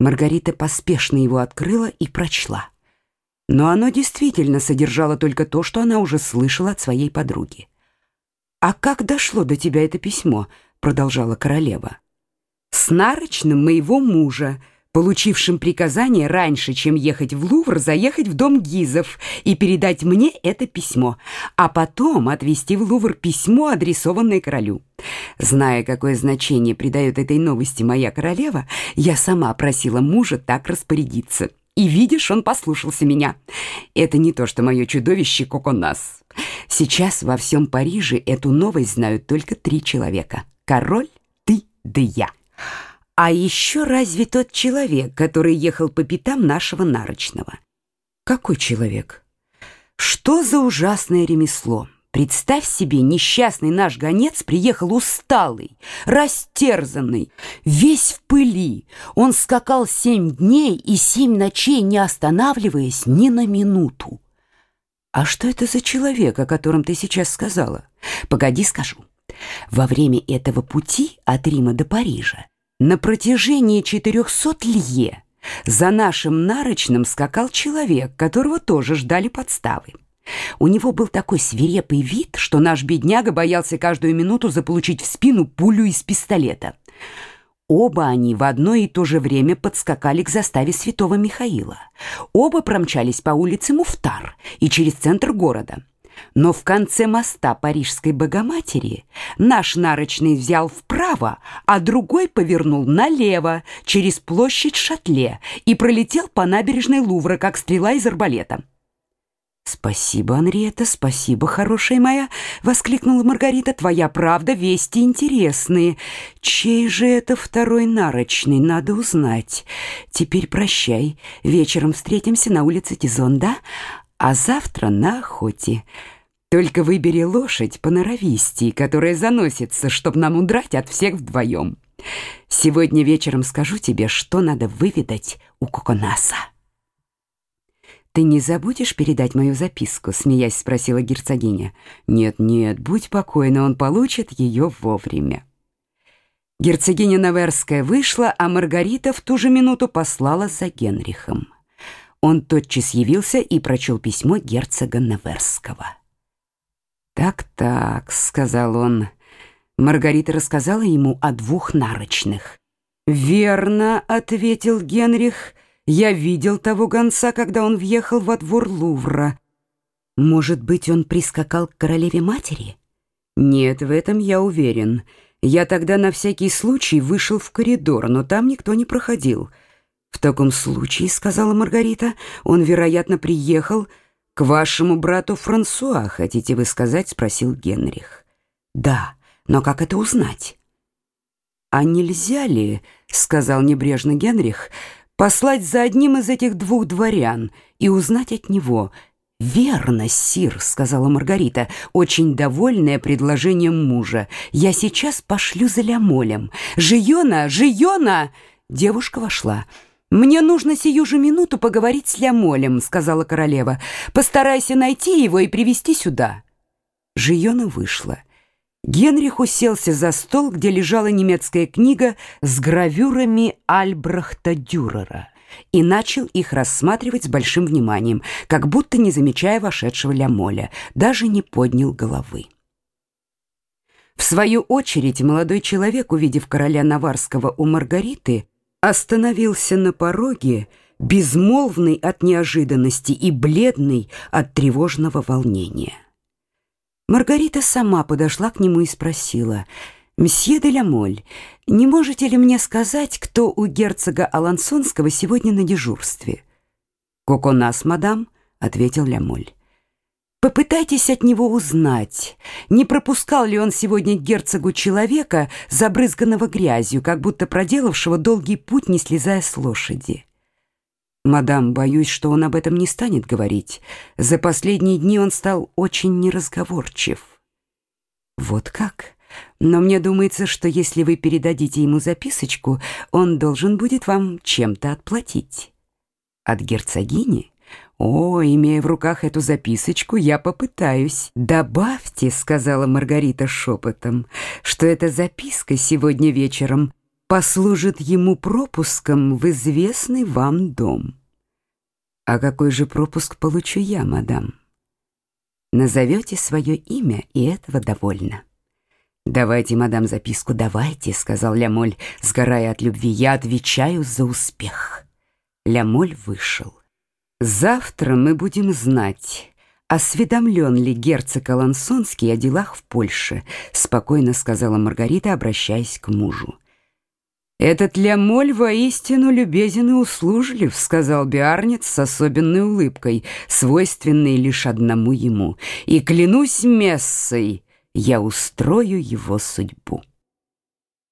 Маргарита поспешно его открыла и прочла. Но оно действительно содержало только то, что она уже слышала от своей подруги. «А как дошло до тебя это письмо?» — продолжала королева. «С нарочным моего мужа, получившим приказание раньше, чем ехать в Лувр, заехать в дом Гизов и передать мне это письмо, а потом отвезти в Лувр письмо, адресованное королю. Зная, какое значение придает этой новости моя королева, я сама просила мужа так распорядиться. И видишь, он послушался меня. Это не то, что мое чудовище Коконас. Сейчас во всем Париже эту новость знают только три человека. Король, ты да я. А еще разве тот человек, который ехал по пятам нашего нарочного? Какой человек? Что за ужасное ремесло? Представь себе, несчастный наш гонец приехал усталый, растерзанный, весь в пыли. Он скакал семь дней и семь ночей, не останавливаясь ни на минуту. А что это за человек, о котором ты сейчас сказала? Погоди, скажу. Во время этого пути от Рима до Парижа на протяжении 400 лье за нашим нарочным скакал человек, которого тоже ждали подставы. У него был такой свирепый вид, что наш бедняга боялся каждую минуту заполучить в спину пулю из пистолета. Оба они в одно и то же время подскакали к заставе Святого Михаила. Оба промчались по улице Муфтар и через центр города. Но в конце моста Парижской Богоматери наш нарочный взял вправо, а другой повернул налево через площадь Шатле и пролетел по набережной Лувра, как стрела из арбалета. «Спасибо, Анриета, спасибо, хорошая моя!» — воскликнула Маргарита. «Твоя правда, вести интересные. Чей же это второй нарочный, надо узнать. Теперь прощай, вечером встретимся на улице Тизон, да? А завтра на охоте. Только выбери лошадь поноровистей, которая заносится, чтоб нам удрать от всех вдвоем. Сегодня вечером скажу тебе, что надо выведать у Коконаса. «Ты не забудешь передать мою записку?» — смеясь спросила герцогиня. «Нет-нет, будь покойна, он получит ее вовремя». Герцогиня Наверская вышла, а Маргарита в ту же минуту послала за Генрихом. Он тотчас явился и прочел письмо герцога Наверского. «Так-так», — сказал он. Маргарита рассказала ему о двух нарочных. «Верно», — ответил Генрих. «Я видел того гонца, когда он въехал во двор Лувра. Может быть, он прискакал к королеве-матери?» «Нет, в этом я уверен. Я тогда на всякий случай вышел в коридор, но там никто не проходил». «В таком случае, — сказала Маргарита, — он, вероятно, приехал к вашему брату Франсуа, хотите вы сказать?» — спросил Генрих. «Да, но как это узнать?» «А нельзя ли, — сказал небрежно Генрих, — послать за одним из этих двух дворян и узнать от него?» «Верно, сир», — сказала Маргарита, очень довольная предложением мужа. «Я сейчас пошлю за Лямолем. Жиона, Жиона!» Девушка вошла. «Мне нужно сию же минуту поговорить с Лямолем», — сказала королева. «Постарайся найти его и привести сюда». Жиона вышла. Генрих уселся за стол, где лежала немецкая книга с гравюрами Альбрахта Дюрера, и начал их рассматривать с большим вниманием, как будто не замечая вошедшего Лямоля, даже не поднял головы. В свою очередь молодой человек, увидев короля Наварского у Маргариты, остановился на пороге, безмолвный от неожиданности и бледный от тревожного волнения. Маргарита сама подошла к нему и спросила, «Мсье де Ламоль, не можете ли мне сказать, кто у герцога Алансонского сегодня на дежурстве?» «Коконас, мадам», — ответил Лямоль. Попытайтесь от него узнать, не пропускал ли он сегодня герцогу человека, забрызганного грязью, как будто проделавшего долгий путь, не слезая с лошади. Мадам, боюсь, что он об этом не станет говорить. За последние дни он стал очень неразговорчив. Вот как? Но мне думается, что если вы передадите ему записочку, он должен будет вам чем-то отплатить. От герцогини? «О, имея в руках эту записочку, я попытаюсь». «Добавьте», — сказала Маргарита шепотом, «что эта записка сегодня вечером послужит ему пропуском в известный вам дом. А какой же пропуск получу я, мадам? Назовете свое имя, и этого довольно. «Давайте, мадам, записку, давайте», — сказал Лямоль, сгорая от любви. «Я отвечаю за успех». Лямоль вышел. «Завтра мы будем знать, осведомлен ли герцог Алансонский о делах в Польше», — спокойно сказала Маргарита, обращаясь к мужу. «Этот Лямоль воистину любезен и услужлив», — сказал Биарнец с особенной улыбкой, свойственной лишь одному ему. «И клянусь мессой, я устрою его судьбу».